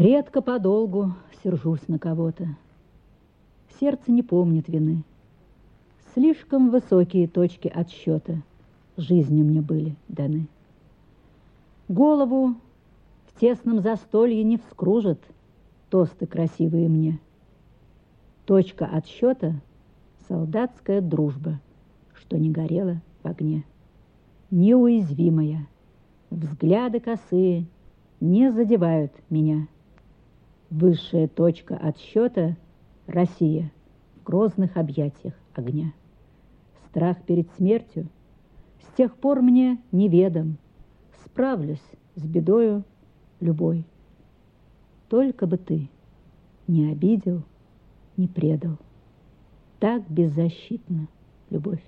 Редко подолгу сержусь на кого-то. Сердце не помнит вины. Слишком высокие точки отсчета жизнью мне были даны. Голову в тесном застолье не вскружат тосты красивые мне. Точка отсчета — солдатская дружба, что не горела в огне. Неуязвимая, взгляды косые не задевают меня. Высшая точка отсчета — Россия в грозных объятиях огня. Страх перед смертью с тех пор мне неведом, Справлюсь с бедою любой. Только бы ты не обидел, не предал. Так беззащитна любовь.